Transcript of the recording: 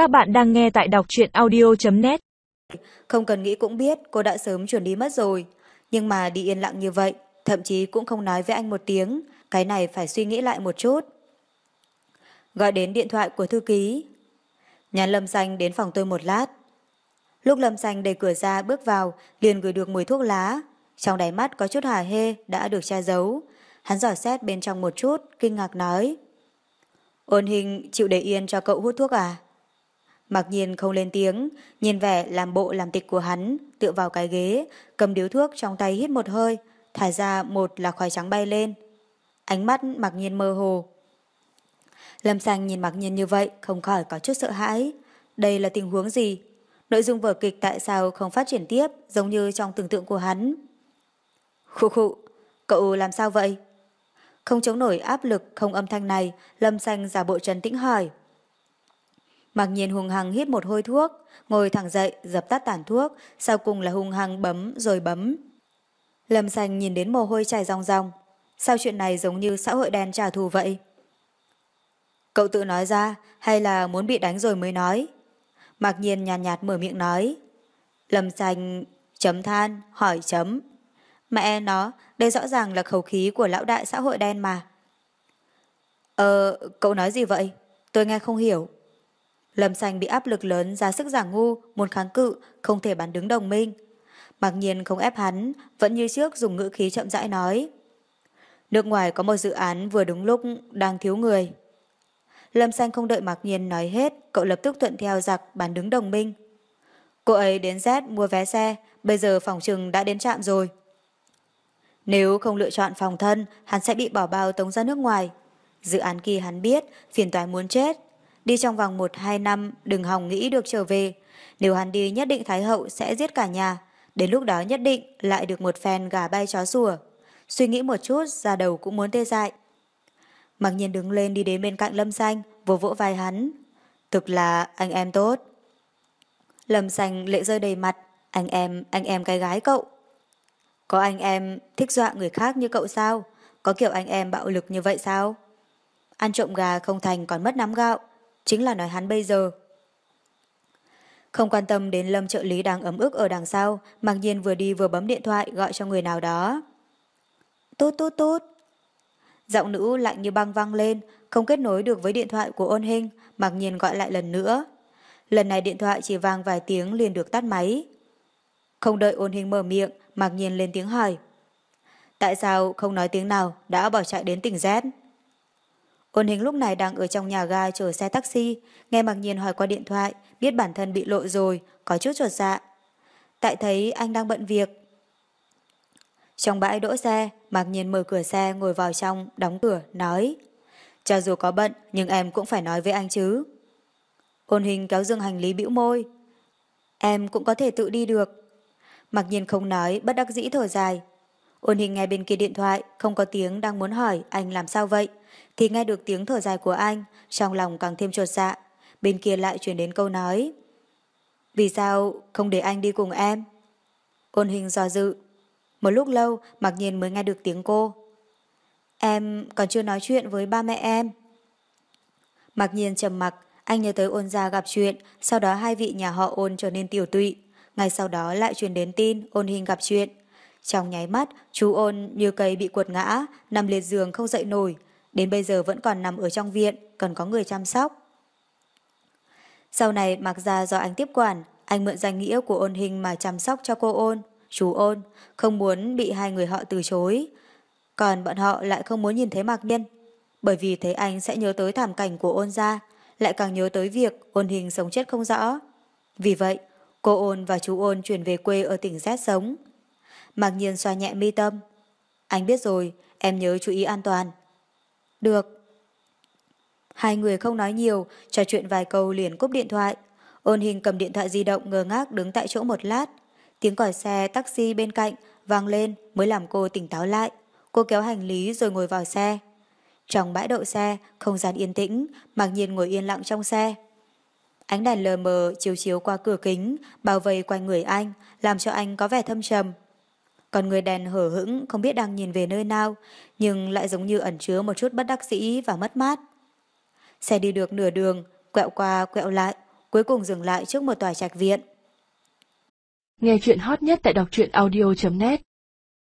Các bạn đang nghe tại đọc truyện audio.net Không cần nghĩ cũng biết cô đã sớm chuẩn đi mất rồi. Nhưng mà đi yên lặng như vậy, thậm chí cũng không nói với anh một tiếng. Cái này phải suy nghĩ lại một chút. Gọi đến điện thoại của thư ký. Nhắn Lâm Xanh đến phòng tôi một lát. Lúc Lâm Xanh đẩy cửa ra bước vào, liền gửi được mùi thuốc lá. Trong đáy mắt có chút hả hê đã được che giấu. Hắn dò xét bên trong một chút, kinh ngạc nói. Ôn hình chịu để yên cho cậu hút thuốc à? Mặc nhiên không lên tiếng, nhìn vẻ làm bộ làm tịch của hắn, tựa vào cái ghế, cầm điếu thuốc trong tay hít một hơi, thải ra một là khói trắng bay lên. Ánh mắt mặc nhiên mơ hồ. Lâm Xanh nhìn mặc nhiên như vậy, không khỏi có chút sợ hãi. Đây là tình huống gì? Nội dung vở kịch tại sao không phát triển tiếp, giống như trong tưởng tượng của hắn? Khụ khụ, cậu làm sao vậy? Không chống nổi áp lực không âm thanh này, Lâm Xanh giả bộ trấn tĩnh hỏi. Mặc nhiên hùng hăng hít một hôi thuốc, ngồi thẳng dậy, dập tắt tàn thuốc, sau cùng là hùng hăng bấm rồi bấm. Lâm Xanh nhìn đến mồ hôi chảy ròng ròng. Sao chuyện này giống như xã hội đen trả thù vậy? Cậu tự nói ra hay là muốn bị đánh rồi mới nói? Mặc nhiên nhàn nhạt, nhạt mở miệng nói. Lâm Xanh chấm than, hỏi chấm. Mẹ nó, đây rõ ràng là khẩu khí của lão đại xã hội đen mà. Ờ, cậu nói gì vậy? Tôi nghe không hiểu. Lâm Xanh bị áp lực lớn ra sức giả ngu, muốn kháng cự, không thể bán đứng đồng minh. Mặc nhiên không ép hắn, vẫn như trước dùng ngữ khí chậm rãi nói. Nước ngoài có một dự án vừa đúng lúc đang thiếu người. Lâm Xanh không đợi Mạc Nhiên nói hết, cậu lập tức thuận theo giặc bán đứng đồng minh. Cô ấy đến Z mua vé xe, bây giờ phòng trừng đã đến trạm rồi. Nếu không lựa chọn phòng thân, hắn sẽ bị bỏ bao tống ra nước ngoài. Dự án kỳ hắn biết, phiền toái muốn chết. Đi trong vòng 1-2 năm, đừng hòng nghĩ được trở về. Nếu hắn đi nhất định Thái Hậu sẽ giết cả nhà. Đến lúc đó nhất định lại được một phen gà bay chó sủa. Suy nghĩ một chút, ra đầu cũng muốn tê dại. Mặc nhiên đứng lên đi đến bên cạnh Lâm Xanh, vỗ vỗ vai hắn. Thực là anh em tốt. Lâm Xanh lệ rơi đầy mặt. Anh em, anh em cái gái cậu. Có anh em thích dọa người khác như cậu sao? Có kiểu anh em bạo lực như vậy sao? Ăn trộm gà không thành còn mất nắm gạo. Chính là nói hắn bây giờ. Không quan tâm đến lâm trợ lý đang ấm ức ở đằng sau, mặc nhiên vừa đi vừa bấm điện thoại gọi cho người nào đó. Tốt tốt tốt. Giọng nữ lạnh như băng văng lên, không kết nối được với điện thoại của ôn hình, mặc nhiên gọi lại lần nữa. Lần này điện thoại chỉ vang vài tiếng liền được tắt máy. Không đợi ôn hình mở miệng, mặc nhiên lên tiếng hỏi. Tại sao không nói tiếng nào đã bỏ chạy đến tỉnh Z? Ôn hình lúc này đang ở trong nhà ga chờ xe taxi, nghe mặc nhiên hỏi qua điện thoại, biết bản thân bị lộ rồi, có chút chuột dạ. Tại thấy anh đang bận việc. Trong bãi đỗ xe, mặc nhiên mở cửa xe ngồi vào trong, đóng cửa, nói. Cho dù có bận, nhưng em cũng phải nói với anh chứ. Ôn hình kéo dương hành lý bĩu môi. Em cũng có thể tự đi được. Mặc nhiên không nói, bất đắc dĩ thở dài. Ôn hình nghe bên kia điện thoại, không có tiếng đang muốn hỏi anh làm sao vậy. Thì nghe được tiếng thở dài của anh, trong lòng càng thêm trột dạ. Bên kia lại chuyển đến câu nói. Vì sao không để anh đi cùng em? Ôn hình do dự. Một lúc lâu, mặc nhiên mới nghe được tiếng cô. Em còn chưa nói chuyện với ba mẹ em. Mặc nhiên trầm mặc, anh nhớ tới ôn gia gặp chuyện, sau đó hai vị nhà họ ôn trở nên tiểu tụy. Ngay sau đó lại truyền đến tin ôn hình gặp chuyện. Trong nháy mắt, chú ôn như cây bị quật ngã, nằm liệt giường không dậy nổi. Đến bây giờ vẫn còn nằm ở trong viện, cần có người chăm sóc. Sau này mặc ra do anh tiếp quản, anh mượn danh nghĩa của ôn hình mà chăm sóc cho cô ôn, chú ôn, không muốn bị hai người họ từ chối. Còn bọn họ lại không muốn nhìn thấy Mạc Nhiên, bởi vì thấy anh sẽ nhớ tới thảm cảnh của ôn gia, lại càng nhớ tới việc ôn hình sống chết không rõ. Vì vậy, cô ôn và chú ôn chuyển về quê ở tỉnh Z sống mặc Nhiên xoa nhẹ mi tâm. Anh biết rồi, em nhớ chú ý an toàn. Được. Hai người không nói nhiều, trò chuyện vài câu liền cúp điện thoại. Ôn hình cầm điện thoại di động ngơ ngác đứng tại chỗ một lát. Tiếng còi xe taxi bên cạnh vang lên mới làm cô tỉnh táo lại. Cô kéo hành lý rồi ngồi vào xe. Trong bãi đậu xe, không gian yên tĩnh, mặc nhiên ngồi yên lặng trong xe. Ánh đèn lờ mờ chiếu chiếu qua cửa kính, bao vây quanh người anh, làm cho anh có vẻ thâm trầm. Còn người đèn hở hững không biết đang nhìn về nơi nào, nhưng lại giống như ẩn chứa một chút bất đắc dĩ và mất mát. Xe đi được nửa đường, quẹo qua quẹo lại, cuối cùng dừng lại trước một tòa trạch viện. Nghe chuyện hot nhất tại đọc truyện audio.net